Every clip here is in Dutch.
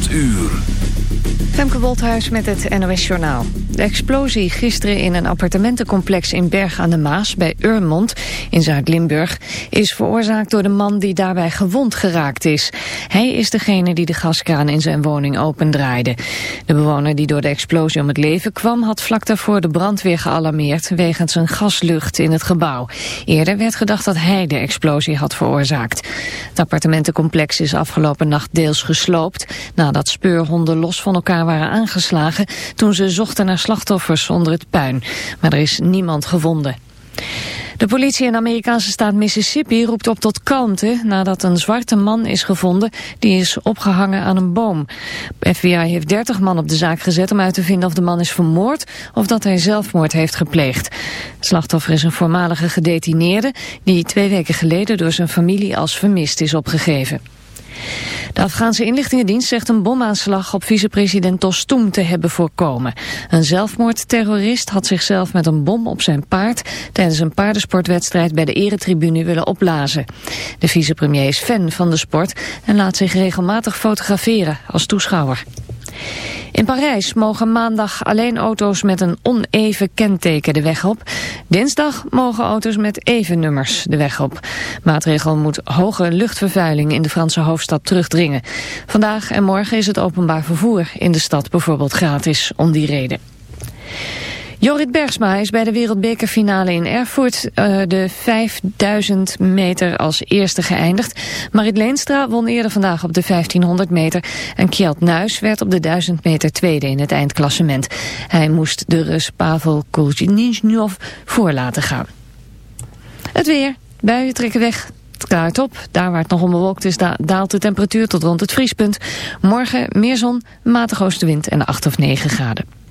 8 uur. Femke Wolthuis met het NOS Journaal. De explosie gisteren in een appartementencomplex in Berg aan de Maas bij Urmond in Zuid-Limburg is veroorzaakt door de man die daarbij gewond geraakt is. Hij is degene die de gaskraan in zijn woning opendraaide. De bewoner die door de explosie om het leven kwam had vlak daarvoor de brandweer gealarmeerd wegens een gaslucht in het gebouw. Eerder werd gedacht dat hij de explosie had veroorzaakt. Het appartementencomplex is afgelopen nacht deels gesloopt nadat speurhonden los van elkaar waren aangeslagen toen ze zochten naar slachtoffers onder het puin. Maar er is niemand gevonden. De politie in de Amerikaanse staat Mississippi roept op tot kalmte nadat een zwarte man is gevonden die is opgehangen aan een boom. FBI heeft 30 man op de zaak gezet om uit te vinden of de man is vermoord of dat hij zelfmoord heeft gepleegd. Het slachtoffer is een voormalige gedetineerde die twee weken geleden door zijn familie als vermist is opgegeven. De Afghaanse inlichtingendienst zegt een bomaanslag op vicepresident Tostum te hebben voorkomen. Een zelfmoordterrorist had zichzelf met een bom op zijn paard tijdens een paardensportwedstrijd bij de eretribune willen opblazen. De vicepremier is fan van de sport en laat zich regelmatig fotograferen als toeschouwer. In Parijs mogen maandag alleen auto's met een oneven kenteken de weg op. Dinsdag mogen auto's met even nummers de weg op. Maatregel moet hoge luchtvervuiling in de Franse hoofdstad terugdringen. Vandaag en morgen is het openbaar vervoer in de stad bijvoorbeeld gratis om die reden. Jorrit Bergsma is bij de wereldbekerfinale in Erfurt uh, de 5000 meter als eerste geëindigd. Marit Leenstra won eerder vandaag op de 1500 meter. En Kjeld Nuis werd op de 1000 meter tweede in het eindklassement. Hij moest de Rus Pavel Kuljininjov voor laten gaan. Het weer. Buien trekken weg. Het klaart op. Daar waar het nog onbewolkt is, daalt de temperatuur tot rond het vriespunt. Morgen meer zon, matige oostenwind en 8 of 9 graden.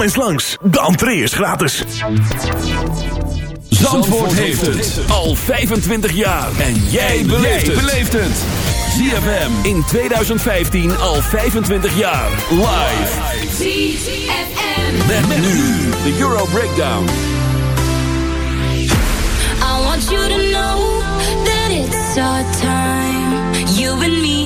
Kom eens langs, de entree is gratis. Zandvoort heeft het al 25 jaar. En jij beleeft het. ZFM in 2015 al 25 jaar. Live. ZFM. Met nu de Euro Breakdown. I want you to know that it's our time. You and me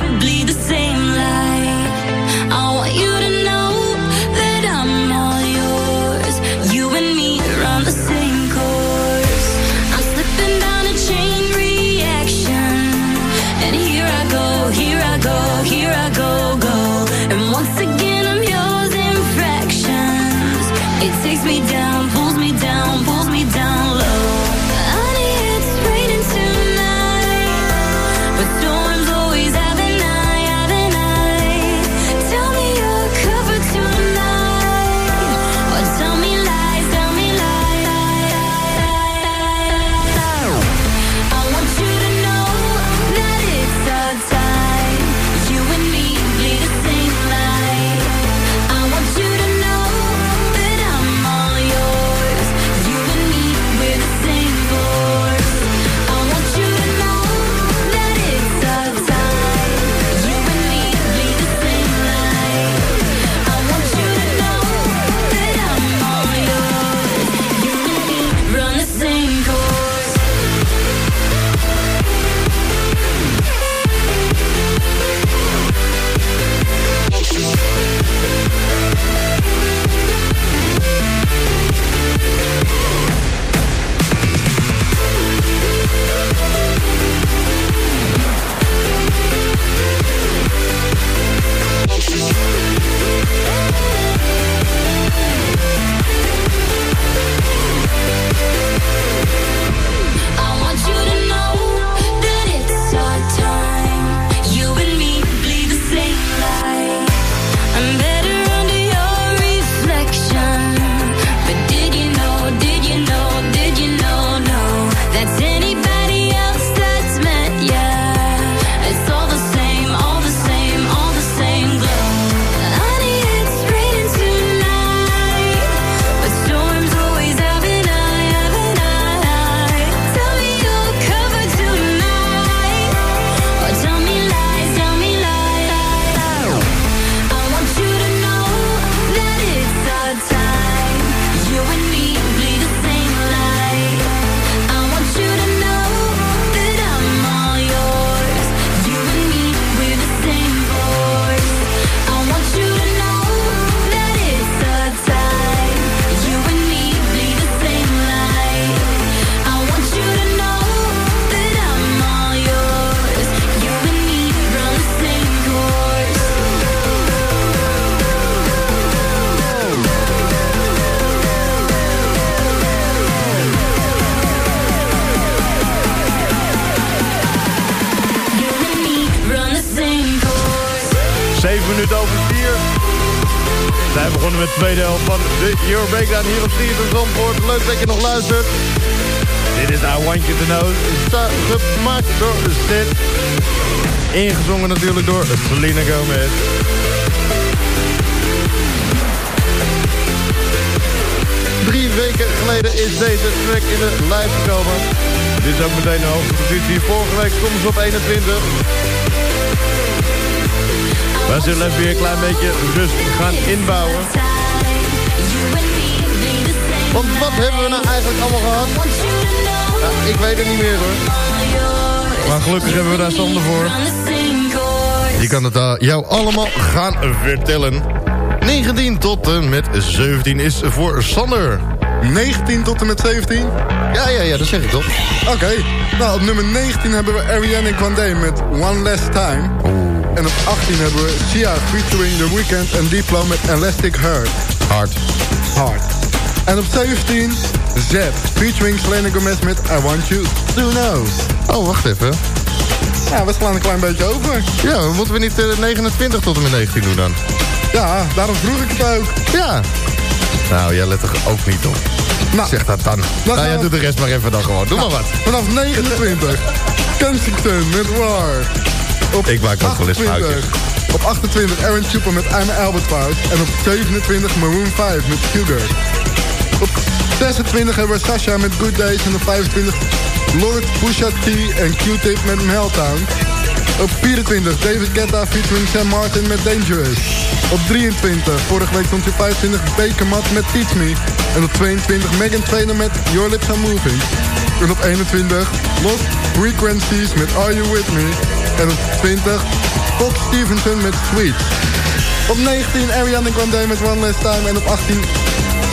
nog luistert. Dit is I Want You To Know. Gemaakt door Sid. Ingezongen natuurlijk door Selena Gomez. Drie weken geleden is deze track in de lijst gekomen. Dit is ook meteen de hoogste positie. Vorige week stonden ze op 21. We zullen even weer een klein beetje rust gaan inbouwen. Want wat hebben we nou eigenlijk allemaal gehad? Ik weet het niet meer hoor. Maar gelukkig hebben we daar Sander voor. Die kan het uh, jou allemaal gaan vertellen. 19 tot en met 17 is voor Sander. 19 tot en met 17? Ja, ja, ja, dat zeg ik toch. Oké. Nou, op nummer 19 hebben we Ariana Grande met One Last Time. En op 18 hebben we Sia featuring The Weeknd en Diplo met Elastic Heart. Hard. Hard. En op 17 Z featuring Selena Gomez met I Want You To Know. Oh, wacht even. Ja, we slaan een klein beetje over. Ja, moeten we niet uh, 29 tot en met 19 doen dan? Ja, daarom vroeg ik het ook. Ja. Nou, jij let er ook niet op. Nou, zeg dat dan. dan nou, jij doet de rest maar even dan gewoon. Doe nou, maar wat. Vanaf 29. Kensington met War. Op ik maak ook wel eens foutjes. Op 28 Aaron Chupa met I'm Albert Fout. En op 27 Maroon 5 met Sugar. Op 26 hebben we Sasha met Good Days. En op 25 Lord Pusha T en Q-Tip met Meltdown. Op 24 David Guetta featuring Sam Martin met Dangerous. Op 23, vorige week stond je 25 Baker Mat met Teach Me. En op 22 Megan Trainer met Your Lips Are Moving. En op 21 Lost Frequencies met Are You With Me. En op 20 Fox Stevenson met Sweet. Op 19 Ariana Grande met One Last Time. En op 18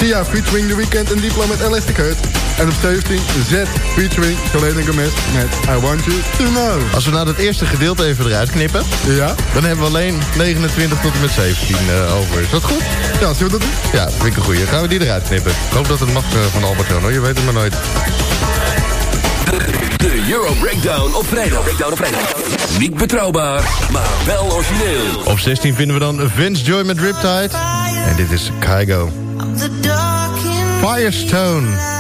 Sia featuring The Weeknd en Diplo met Elastic Heart. En op 17 Z featuring Selena Gomez met I Want You To Know. Als we nou dat eerste gedeelte even eruit knippen... Ja? Dan hebben we alleen 29 tot en met 17 uh, over. Is dat goed? Ja, zullen we dat doen? Ja, vind ik een goeie. Gaan we die eruit knippen. Ik hoop dat het mag uh, van Albert Jan, hoor. Je weet het maar nooit. De Euro Breakdown op vrijdag. Breakdown op vrijdag. Niet betrouwbaar, maar wel origineel. Op 16 vinden we dan Vince Joy met Riptide. En dit is Kygo. Firestone.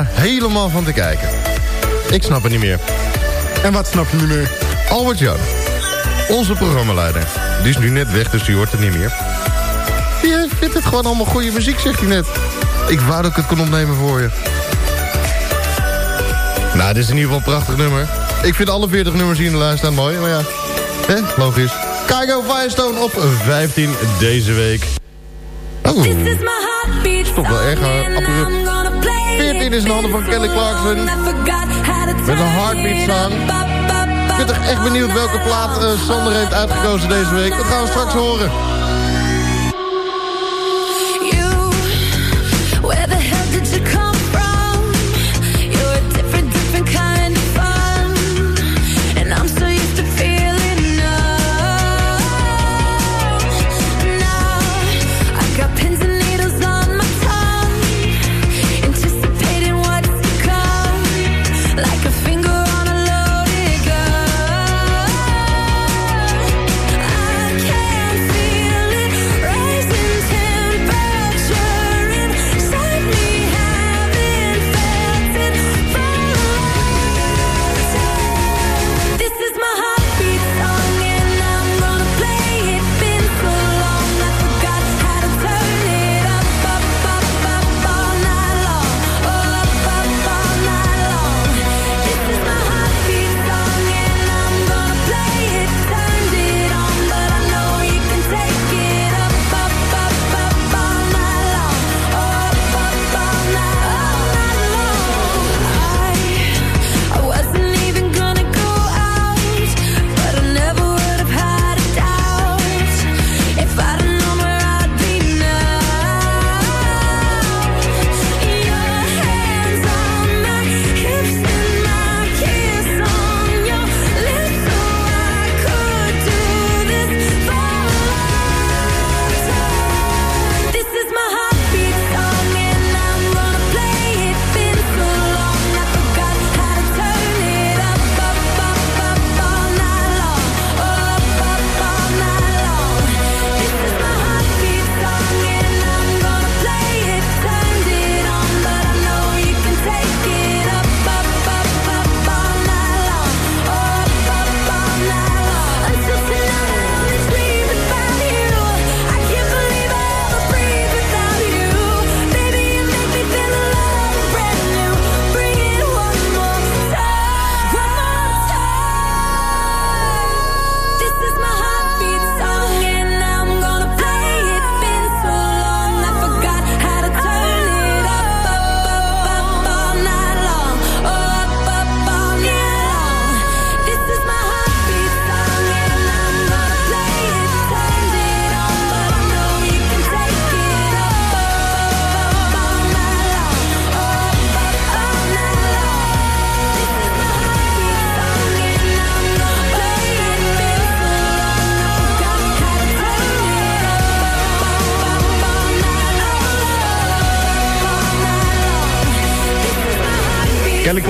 Helemaal van te kijken. Ik snap het niet meer. En wat snap je niet meer? Albert Jan, onze programmaleider. Die is nu net weg, dus die hoort het niet meer. Die vindt het gewoon allemaal goede muziek, zegt hij net. Ik wou dat ik het kon opnemen voor je. Nou, dit is in ieder geval een prachtig nummer. Ik vind alle 40 nummers hier in de lijst staan mooi, maar ja. Hè, logisch. Kygo Firestone op 15 deze week. Oh, This is my heartbeat. Stop wel erg, abrupt. I'm gonna play 14 is in handen van Kelly Clarkson. Met een heartbeat song. Ik ben toch echt benieuwd welke plaat eh, Sander heeft uitgekozen deze week. Dat gaan we straks horen.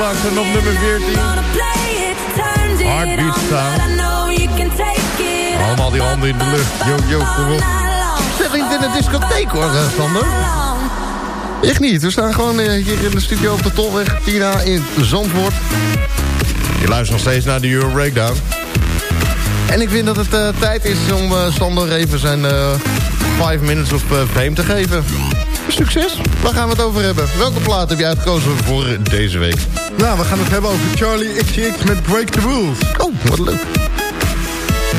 Clarkson op nummer 14. Gonna play it, turned it Heartbeat up, Allemaal die handen in de lucht. Yo, yo, kom op. Zeg niet in de discotheek hoor, eh, Sander. Echt niet. We staan gewoon eh, hier in de studio op de Tolweg Tina in Zandvoort. Je luistert nog steeds naar de Euro Breakdown. En ik vind dat het eh, tijd is om Sander even zijn eh 5 minutes of fame te geven. Succes. Waar gaan we het over hebben? Welke plaat heb je uitgekozen voor deze week? Nou, we gaan het hebben over Charlie XCX met Break the Rules. Oh, wat leuk.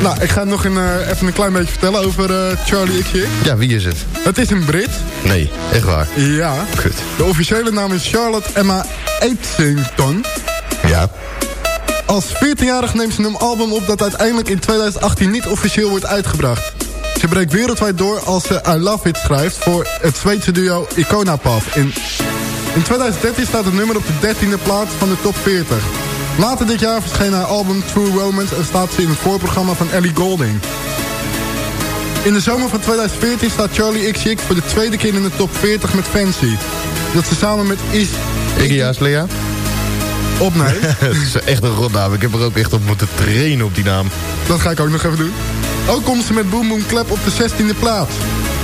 Nou, ik ga nog een, eh, even een klein beetje vertellen over eh, Charlie XCX. Ja, wie is het? Het is een Brit. Nee, echt waar. Ja. Kut. De officiële naam is Charlotte Emma Eitsington. Ja. Als 14-jarig neemt ze een album op dat uiteindelijk in 2018 niet officieel wordt uitgebracht. Ze breekt wereldwijd door als ze I Love It schrijft voor het Zweedse duo Icona Pop. In, in 2013 staat het nummer op de 13e plaats van de top 40. Later dit jaar verscheen haar album True Romance en staat ze in het voorprogramma van Ellie Golding. In de zomer van 2014 staat Charlie XCX voor de tweede keer in de top 40 met Fancy. Dat ze samen met Is Iggy Azalea? opneemt. Het is echt een rotnaam. Ik heb er ook echt op moeten trainen op die naam. Dat ga ik ook nog even doen. Ook komt ze met Boom Boom Clap op de 16e plaats.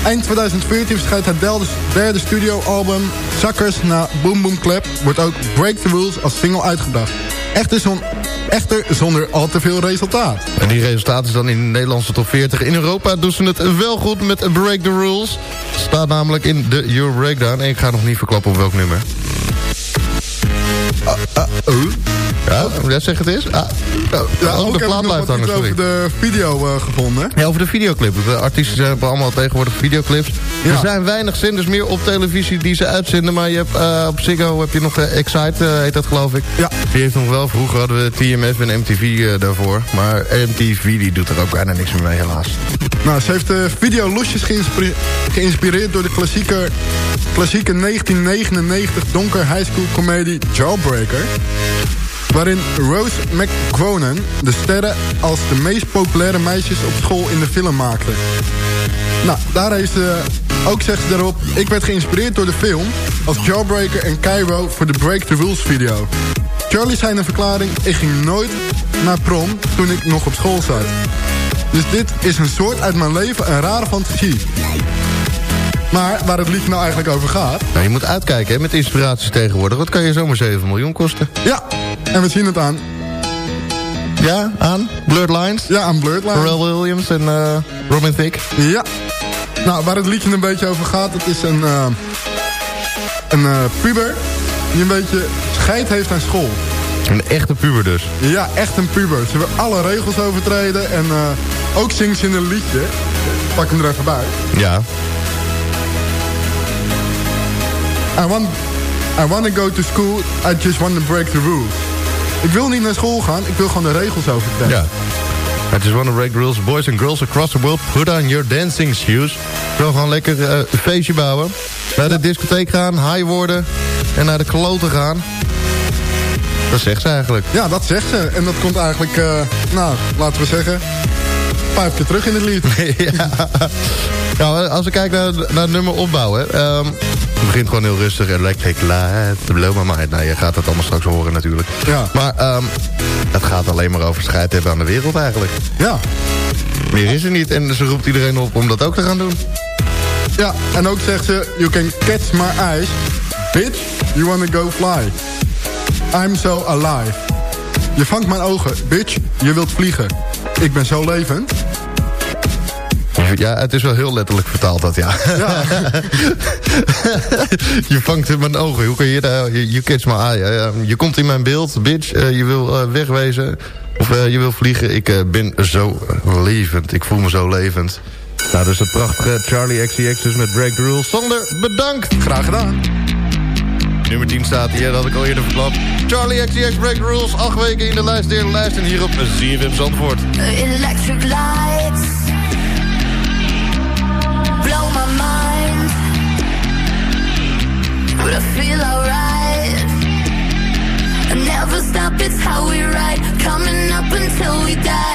Eind 2014 verschijnt het derde, derde studioalbum Suckers na Boom Boom Clap... wordt ook Break the Rules als single uitgebracht. Echter, zon, echter zonder al te veel resultaat. En die resultaat is dan in de Nederlandse top 40. In Europa doen ze het wel goed met Break the Rules. Staat namelijk in de Euro Breakdown. En ik ga nog niet verklappen op welk nummer. Ja, ja, zeg het eens. Ah, Ja, oh, ook de plaat blijft hangen, sorry. over de video eh, gevonden. Ja, over de videoclip. De artiesten hebben allemaal tegenwoordig videoclips. Ja. Er zijn weinig zenders meer op televisie die ze uitzenden. Maar je hebt, eh, op Ziggo heb je nog eh, Excite, heet dat geloof ik. Ja. Die heeft nog wel, vroeger hadden we TMF en MTV daarvoor. Maar MTV die doet er ook bijna niks meer mee helaas. Nou, ze heeft de video losjes geïnspire- geïnspireerd door de klassieke, klassieke 1999 donker high school comedie Jawbreaker. Waarin Rose McGowan de sterren als de meest populaire meisjes op school in de film maakte. Nou, daar heeft ze, ook zegt ze daarop... Ik werd geïnspireerd door de film als Jawbreaker en Cairo voor de Break the Rules video. Charlie zei in een verklaring... Ik ging nooit naar prom toen ik nog op school zat. Dus dit is een soort uit mijn leven een rare fantasie. Maar waar het liedje nou eigenlijk over gaat... Nou, je moet uitkijken hè, met inspiraties tegenwoordig. Wat kan je zomaar 7 miljoen kosten? Ja, en we zien het aan. Ja, aan Blurred Lines. Ja, aan Blurred Lines. Pharrell Williams en eh, Robin Thicke. Ja. Nou, waar het liedje een beetje over gaat... Het is een, eh, een eh, puber die een beetje scheid heeft aan school. Een echte puber dus. Ja, echt een puber. Ze wil alle regels overtreden. En ook zingt ze in een liedje. Ik Pak hem er even bij. Ja. I want, I want to go to school. I just want to break the rules. Ik wil niet naar school gaan. Ik wil gewoon de regels overtreden. Ja. I just want to break the rules. Boys and girls across the world, put on your dancing shoes. Ik wil gewoon lekker eh, een feestje bouwen. Naar de discotheek gaan, high worden. En naar de kloten gaan. Dat zegt ze eigenlijk. Ja, dat zegt ze. En dat komt eigenlijk, eh, nou, laten we zeggen... vijf keer terug in het lied. ja. Nou, als we kijken naar, naar het nummer opbouwen. ehm, het begint gewoon heel rustig. Electric light, blow my mind. Nou, je gaat het allemaal straks horen natuurlijk. Ja. Maar ehm, het gaat alleen maar over scheid hebben aan de wereld eigenlijk. Ja. Meer is er niet. En ze roept iedereen op om dat ook te gaan doen. Ja, en ook zegt ze... You can catch my eyes. Bitch, you wanna go fly. I'm so alive. Je vangt mijn ogen. Bitch, je wilt vliegen. Ik ben zo levend. Ja, het is wel heel letterlijk vertaald dat, ja. Ja. je vangt in mijn ogen. Hoe kun je daar... You you catch my eye. Je komt in mijn beeld, bitch. Eh, je wil eh, wegwezen. Of eh, je wil vliegen. Ik eh, ben zo levend. Ik voel me zo levend. Nou, dus het prachtige Charlie XCX dus met Break the Rules. Sander, bedankt. Graag gedaan. Nummer 10 staat hier, dat had ik al eerder verklapt. Charlie XCX Break the Rules. Acht weken in de lijst, derde lijst. En hier op ZFM Zandvoort. Electric lights stop, it's how we ride, coming up until we die.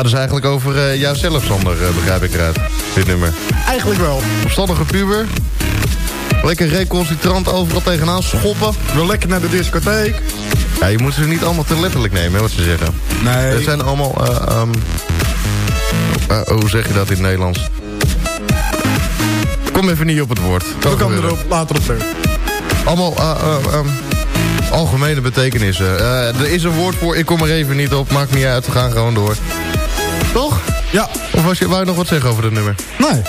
Gaat dus eigenlijk over uh, jouzelf, Sander, uh, begrijp ik eruit. Dit nummer. Eigenlijk wel. Opstandige puber. Lekker recalcitrant overal tegenaan schoppen. Wil lekker naar de discotheek. Ja, je moet ze niet allemaal te letterlijk nemen, hè, wat ze zeggen. Nee. Het zijn allemaal... Uh, um, hoe zeg je dat in het Nederlands? Kom even niet op het woord. We komen er later op terug. Allemaal um, algemene betekenissen. er is een woord voor, ik kom er even niet op. Maakt niet uit, we gaan gewoon door. Toch? Ja. Of was je, wou je nog wat zeggen over dit nummer? Nee.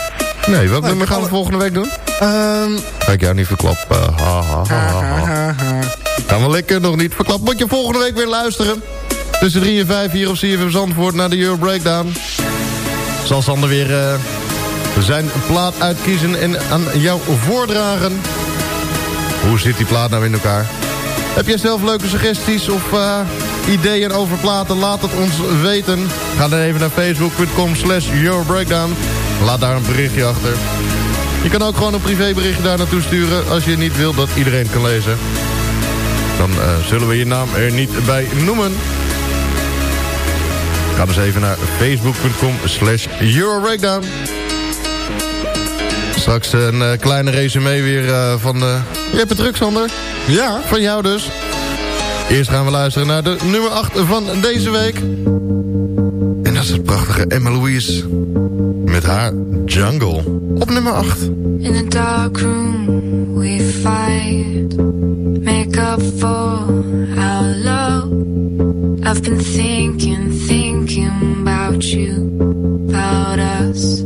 Nee, welk nummer gaan we volgende week doen? Um, Ga ik jou niet verklappen. Ha, ha, ha, ha. Gaan we lekker nog niet verklappen. Moet je volgende week weer luisteren. Tussen 3 en 5 hier op CFM Zandvoort naar de Euro Breakdown. Zal Sander weer uh, zijn plaat uitkiezen en aan jou voordragen. Hoe zit die plaat nou in elkaar? Heb jij zelf leuke suggesties of uh, ideeën over platen? Laat het ons weten. Ga dan even naar facebook.com slash Eurobreakdown. Laat daar een berichtje achter. Je kan ook gewoon een privéberichtje daar naartoe sturen... als je niet wilt dat iedereen kan lezen. Dan uh, zullen we je naam er niet bij noemen. Ga dus even naar facebook.com slash Eurobreakdown. Straks een uh, kleine resume weer uh, van... je hebt het druk, Sander. Ja. Van jou dus. Eerst gaan we luisteren naar de nummer 8 van deze week. En dat is het prachtige Emma Louise. Met haar Jungle. Op nummer 8. In a dark room we fight. Make up for our love. I've been thinking, thinking about you, about us.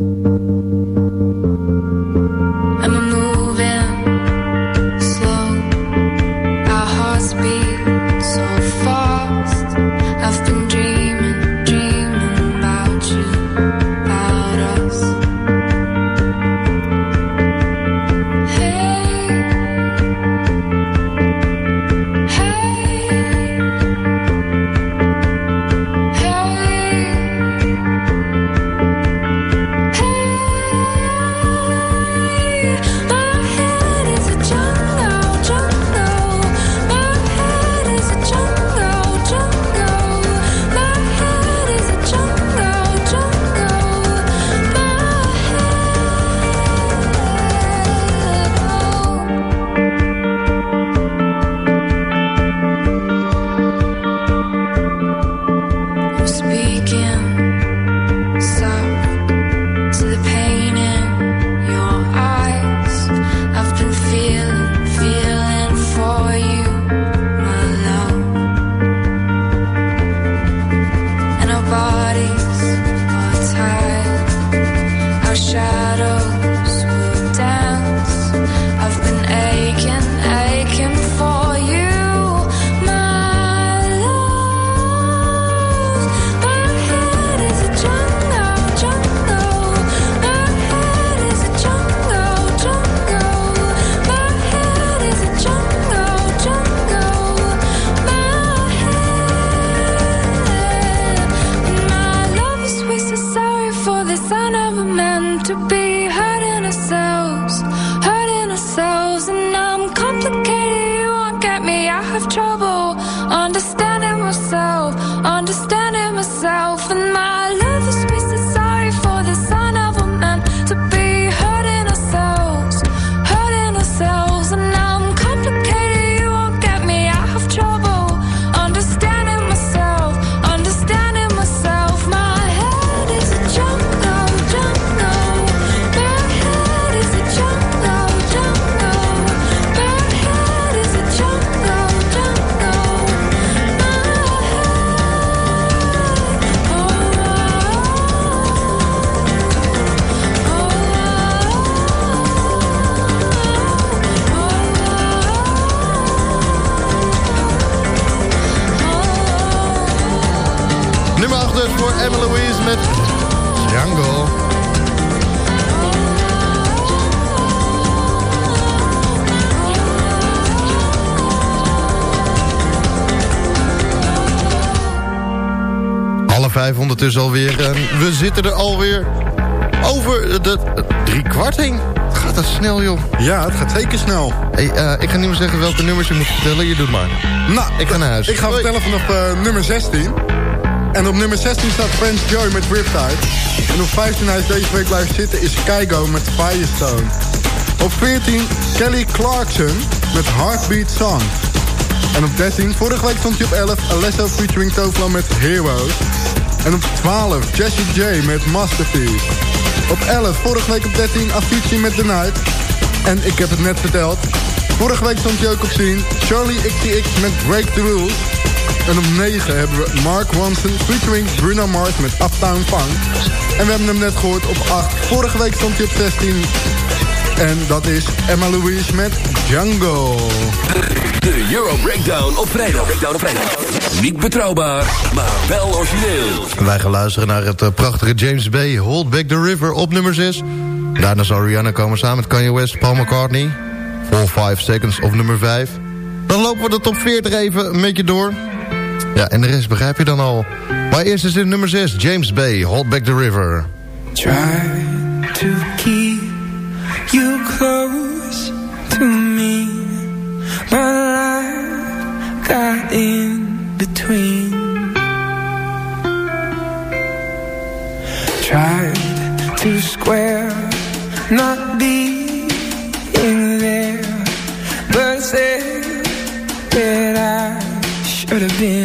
Met Jungle. Alle vijf ondertussen alweer. En we zitten er alweer over de drie kwart heen. Gaat dat snel, joh. Ja, het gaat zeker snel. Hey, eh, ik ga niet meer zeggen welke nummers je moet vertellen. Je doet maar. Nou, Ik ga naar huis. Ik ga Hoi. vertellen vanaf eh, nummer 16. En op nummer 16 staat Prince Joy met Riptide. En op 15 hij is deze week blijven zitten is Kygo met Firestone. Op 14 Kelly Clarkson met Heartbeat Song. En op 13, vorige week stond hij op 11, Alesso featuring Toflo met Heroes. En op 12 Jessie J met Masterpiece. Op 11, vorige week op 13 Avicii met The Night. En ik heb het net verteld. Vorige week stond hij ook op zien. Charlie XCX met Break the Rules. En op 9 hebben we Mark Ronson featuring Bruno Mars met Uptown Funk. En we hebben hem net gehoord op 8. Vorige week stond hij op 16. En dat is Emma Louise met Django. De Euro Breakdown op vrijdag. Breakdown op vrijdag. Niet betrouwbaar, maar wel origineel. Wij gaan luisteren naar het eh, prachtige James Bay, Hold Back the River op nummer 6. Daarna zal Rihanna komen samen met Kanye West, Paul McCartney. Full 5 seconds op nummer 5. Dan lopen we de top 40 even een beetje door. Ja, en de rest begrijp je dan al. Maar eerst is dit nummer 6, James Bay, Hold Back the River. Try to keep you close to me, but life got in between. Tried to square, not being there, but said that I should have been.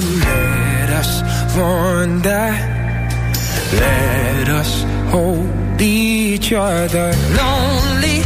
Let us wander? Let us hold each other. Lonely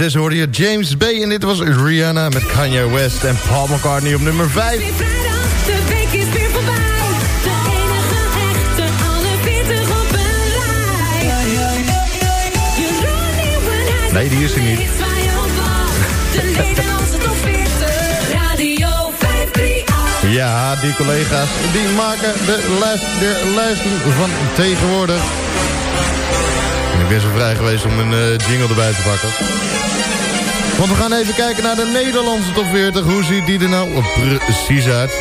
6 hoorde je James Bay en dit was Rihanna met Kanye West en Paul McCartney op nummer 5. Weer vrijdag, de week is weer voorbij. De enige echte, alle 40 op een rij. Jeroen Nieuwenhuis. Nee, die is er niet. Iets waar je op wacht. De Nederlandse top 40. Radio 538. Ja, die collega's die maken de lijst der lijsten van tegenwoordig. Ben zo vrij geweest om een eh, jingle erbij te pakken. Want we gaan even kijken naar de Nederlandse top 40. Hoe ziet die er nou precies uit?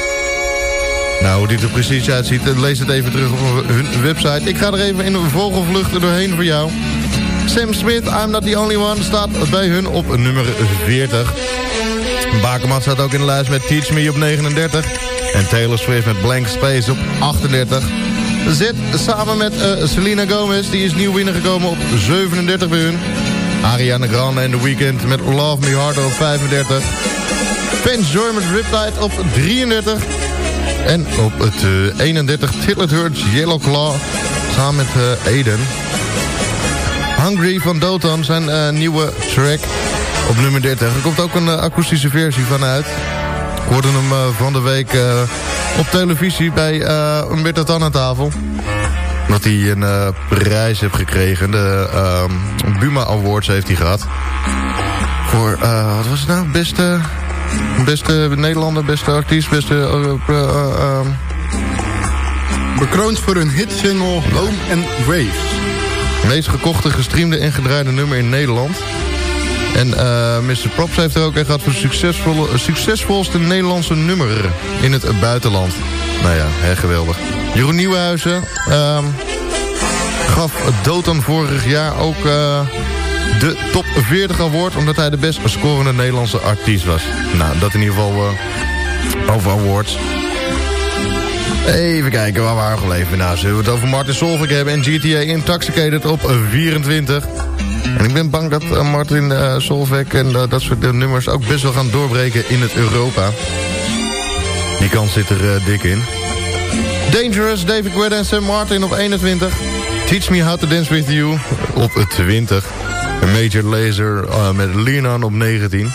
Nou, hoe die er precies uitziet, eh, lees het even terug op hun website. Ik ga er even in een vogelvlucht doorheen voor jou. Sam Smith, I'm Not The Only One, staat bij hun op nummer 40. Bakermat staat ook in de lijst met Teach Me op 39. En Taylor Swift met Blank Space op 38. Zit samen met eh, Selena Gomez, die is nieuw binnengekomen op 37 bij hun. Ariana Grande en The Weeknd met Love Me Harder op 35. Prince Joy Riptide op 33. En op het eh, 31 Tillet Hurts Yellow Claw samen met eh, Aiden. Hungry van Dotan, zijn eh, nieuwe track op nummer 30. Er komt ook een eh, akoestische versie van uit. Ik hoorde hem eh, van de week eh, op televisie bij uh, Umberto Tan aan tafel. Dat hij een eh, prijs heeft gekregen. De ehm, Buma Awards heeft hij gehad. Voor, eh, wat was het nou? Beste, beste Nederlander, beste artiest, beste... eh, eh, eh, ehm, Bekroond voor hun hitsingle Home and Waves. meest gekochte, gestreamde en gedraaide nummer in Nederland. En eh, Mr. Props heeft er ook echt gehad voor succesvolle, succesvolste Nederlandse nummer in het buitenland. Nou ja, hè, geweldig. Jeroen Nieuwenhuizen ehm, gaf Dotan vorig jaar ook eh, de top 40 award... omdat hij de best scorende Nederlandse artiest was. Nou, dat in ieder geval eh, over awards. Even kijken, waar waren we gebleven? Nou, zullen we het over Martin Solveig hebben en GTA Intoxicated op 24. En ik ben bang dat eh, Martin uh, Solveig en eh, dat soort eh, nummers ook best wel gaan doorbreken in het Europa. Die kans zit er eh, dik in. Dangerous, David Guetta en Sam Martin op 21. Teach Me How to Dance With You op 20. En Major Lazer eh, met Lean op 19.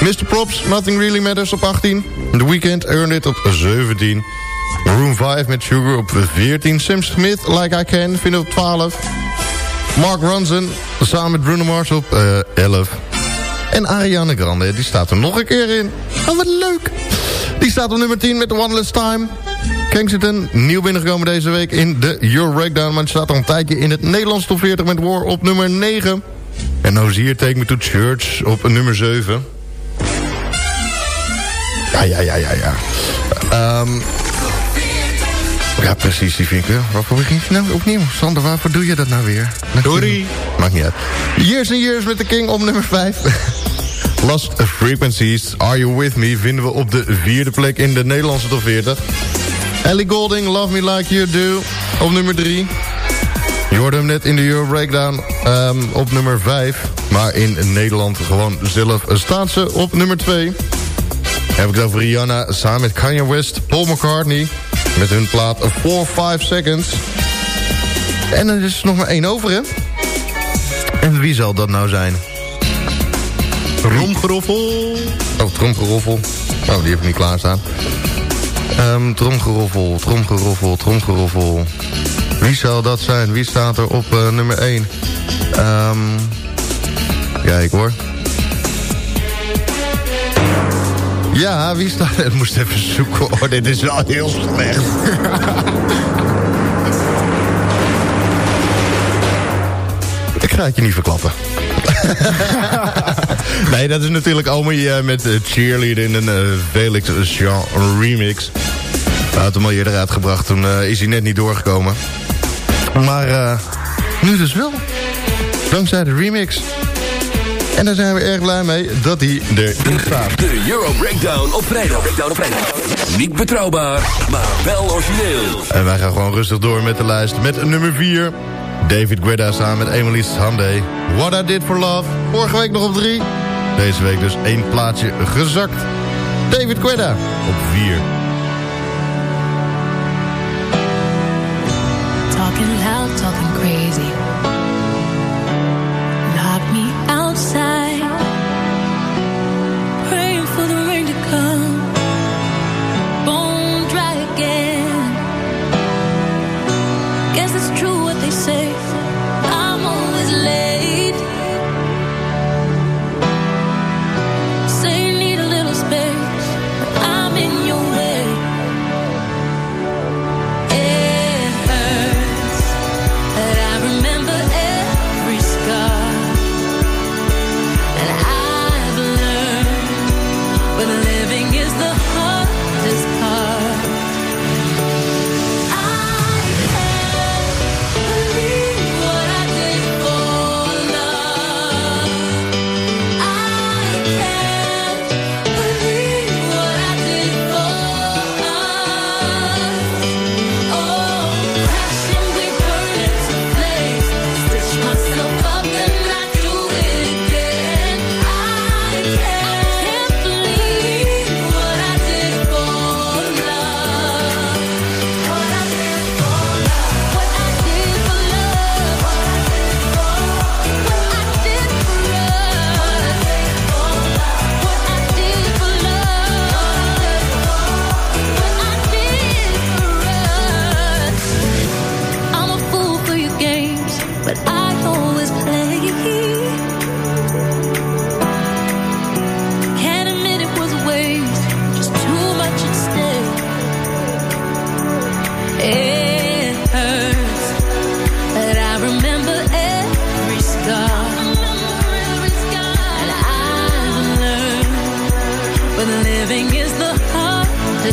Mr. Props, Nothing Really Matters op 18. The Weeknd, Earn It op 17. Room 5 met Sugar op 14. Sam Smith, Like I Can, vind op 12. Mark Ronson samen met Bruno Mars op eh 11. En Ariana Grande, die staat er nog een keer in. Oh, wat leuk. Die staat op nummer 10 met One Last Time. Kensington, nieuw binnengekomen deze week in de Euro Breakdown. Maar staat al een tijdje in het Nederlands top 40 met War op nummer 9. En nou zie je Take Me to Church op nummer 7. Ja, ja, ja, ja, ja. Ehm, ja, precies, die vind ik wel. Waarvoor begin je nou opnieuw? Sander, waarvoor doe je dat nou weer? Sorry. Maakt niet uit. Years and Years met de King op nummer 5. Lost Frequencies, Are You With Me... vinden we op de vierde plek in de Nederlandse top 40. Ellie Golding, Love Me Like You Do, op nummer 3. Je hoorde hem net in de Euro Breakdown ehm, op nummer 5. Maar in Nederland gewoon zelf staat ze op nummer 2. Heb ik het over Rihanna samen met Kanye West, Paul McCartney... met hun plaat 4-5 Seconds. En er is nog maar één over, hè? En wie zal dat nou zijn? Romgeroffel. Oh, tromgeroffel. Oh, die heb ik niet klaarstaan. Ehm tromgeroffel, tromgeroffel, tromgeroffel. Wie zal dat zijn? Wie staat er op eh, nummer 1? Ehm kijk hoor. Ja, wie staat er? Moest even zoeken dit is wel heel slecht. Ik ga het je niet verklappen. nee, dat is natuurlijk Omi eh, met uh, Cheerleader in een uh, Felix Jean remix. Hij had hem al eerder uitgebracht, toen eh, is hij net niet doorgekomen. Maar eh, nu dus wel. Dankzij de remix. En daar zijn we erg blij mee dat hij erin staat. De Euro Breakdown op vrijdag. Breakdown op vrijdag. Niet betrouwbaar, maar wel origineel. En wij gaan gewoon rustig door met de lijst. Met nummer 4. David Guetta samen met Emily Sunday. What I Did For Love. Vorige week nog op 3. Deze week dus één plaatsje gezakt. David Guetta op 4. Talking loud, talking crazy.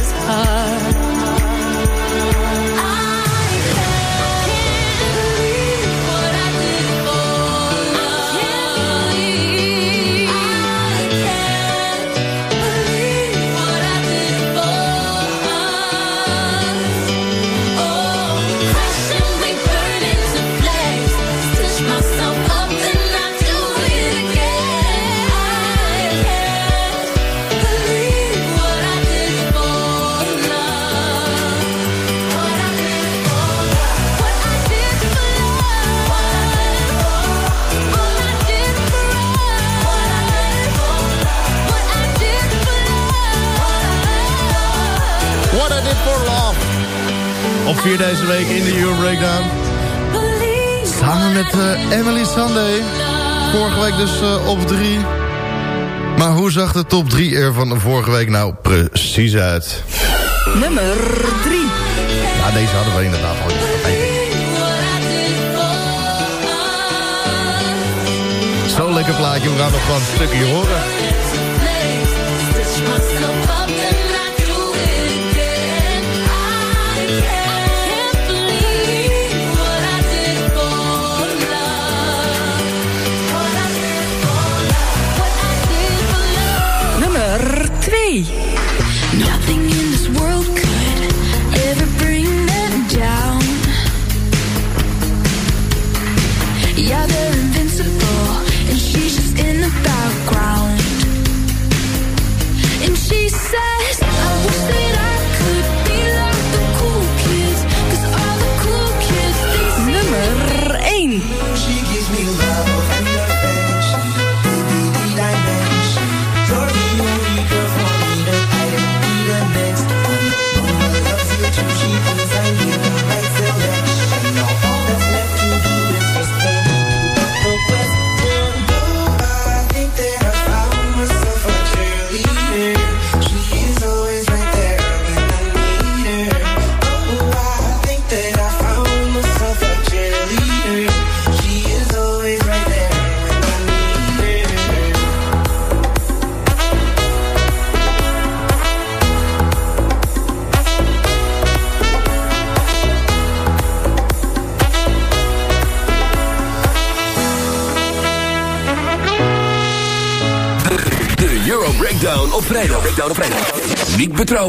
This hard. Sunday. Vorige week dus eh, op drie. Maar hoe zag de top 3 er van vorige week nou precies uit? Nummer 3. Ja, deze hadden we inderdaad al. Zo'n lekker plaatje, we gaan nog gewoon een stukje horen.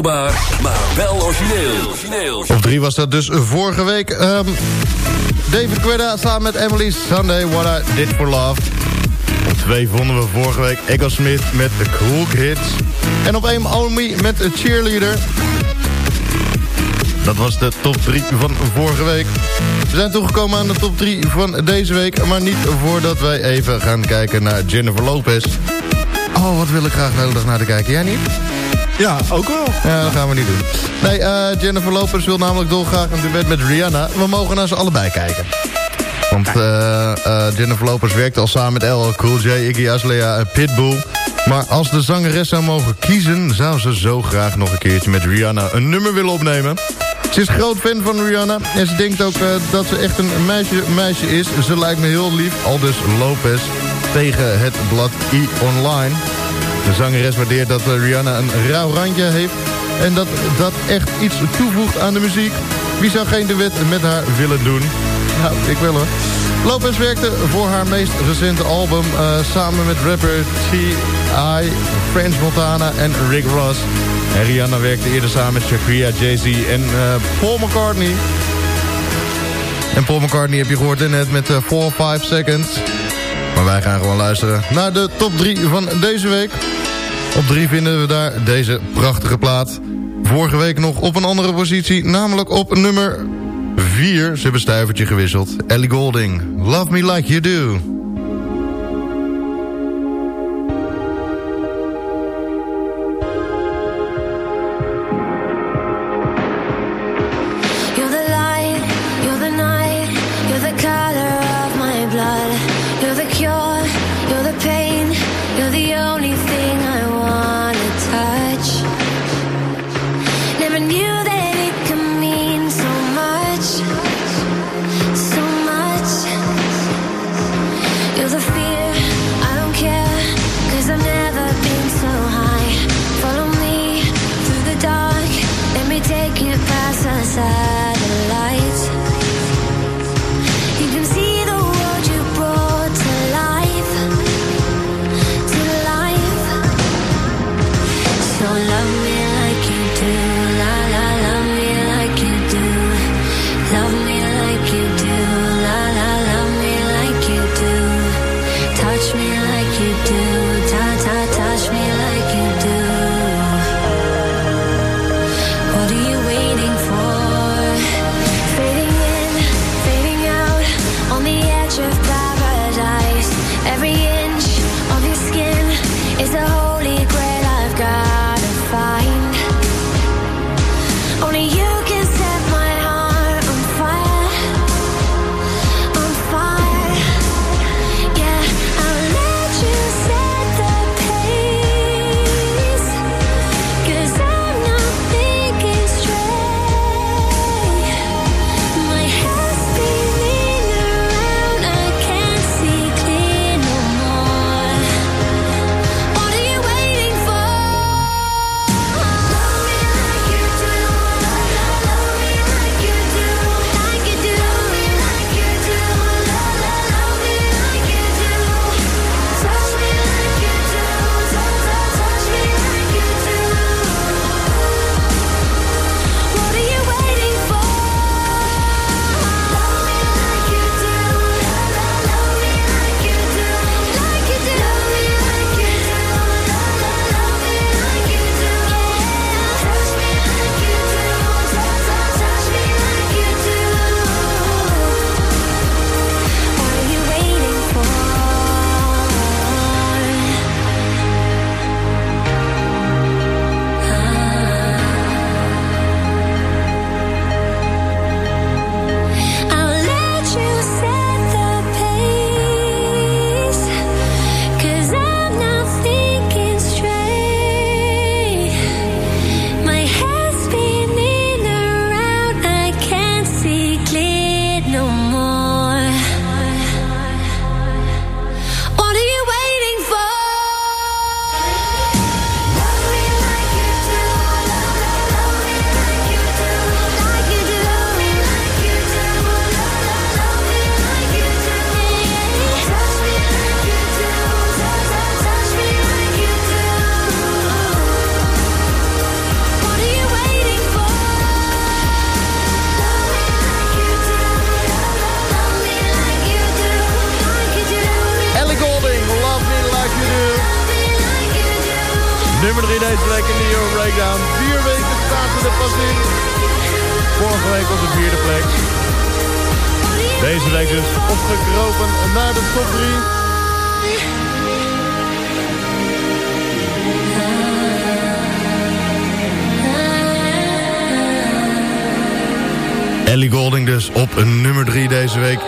Maar wel origineel. Op drie was dat dus vorige week. Ehm, David Guetta samen met Emily Sunday, What I Did For Love. Op twee vonden we vorige week Echo Smith met The Cool Kids. En op één Omi met A Cheerleader. Dat was de top 3 van vorige week. We zijn toegekomen aan de top 3 van deze week. Maar niet voordat wij even gaan kijken naar Jennifer Lopez. Oh, wat wil ik graag de hele dag naar te kijken. Jij niet? Ja, ook wel. Ja, dat gaan we niet doen. Nee, eh, Jennifer Lopez wil namelijk dolgraag een duet met Rihanna. We mogen naar ze allebei kijken. Want eh, eh, Jennifer Lopez werkt al samen met LL Cool J, Iggy Azalea en Pitbull. Maar als de zangeres zou mogen kiezen... zou ze zo graag nog een keertje met Rihanna een nummer willen opnemen. Ze is groot fan van Rihanna en ze denkt ook dat ze echt een meisje, meisje is. Ze lijkt me heel lief, aldus Lopez tegen het blad E-Online. De zangeres waardeert dat eh, Rihanna een rauw randje heeft... en dat dat echt iets toevoegt aan de muziek. Wie zou geen duet met haar willen doen? Nou, ik wil hoor. Lopez werkte voor haar meest recente album... eh, samen met rapper T.I., French Montana en Rick Ross. En Rihanna werkte eerder samen met Shakira, Jay-Z en eh, Paul McCartney. En Paul McCartney heb je gehoord in net met 4-5 Seconds... Maar wij gaan gewoon luisteren naar de top 3 van deze week. Op 3 vinden we daar deze prachtige plaat. Vorige week nog op een andere positie, namelijk op nummer 4. Ze hebben stuivertje gewisseld. Ellie Golding, Love Me Like You Do. do.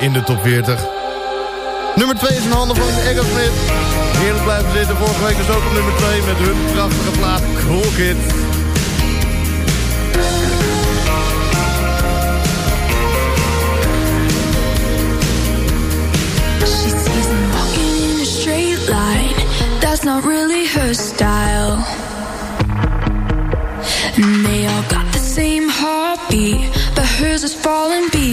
in de top 40. Nummer 2 is in handen van Smith. Heerlijk blijven zitten. Vorige week dus ook op nummer 2 met hun prachtige plaat Cool Kids. That's not really her style And they all got the same heartbeat But hers is falling beat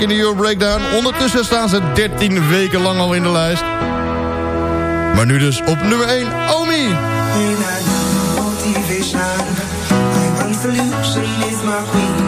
in de Euro Breakdown. Ondertussen staan ze 13 weken lang al in de lijst. Maar nu dus op nummer 1, Omi. My queen.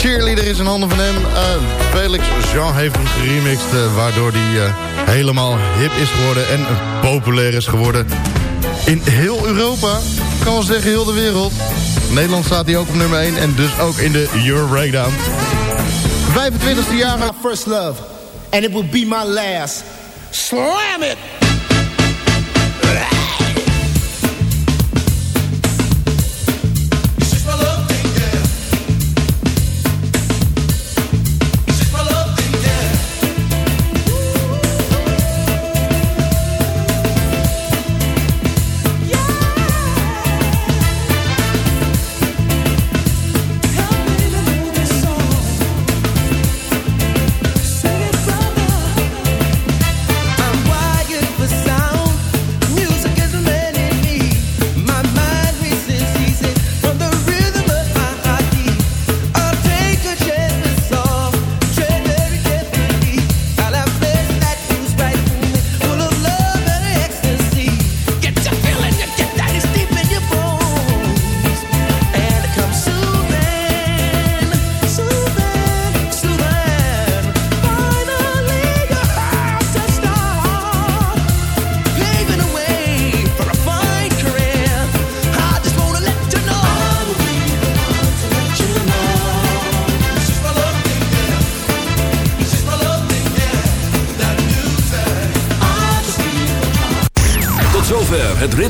Cheerleader is in handen van hem. Eh, Felix Jean heeft hem geremixed, eh, waardoor hij eh, helemaal hip is geworden en populair is geworden. In heel Europa, kan wel zeggen heel de wereld. Nederland staat hij ook op nummer 1 en dus ook in de Euro Breakdown. 25e jaar. My first love, and it will be my last. Slam it!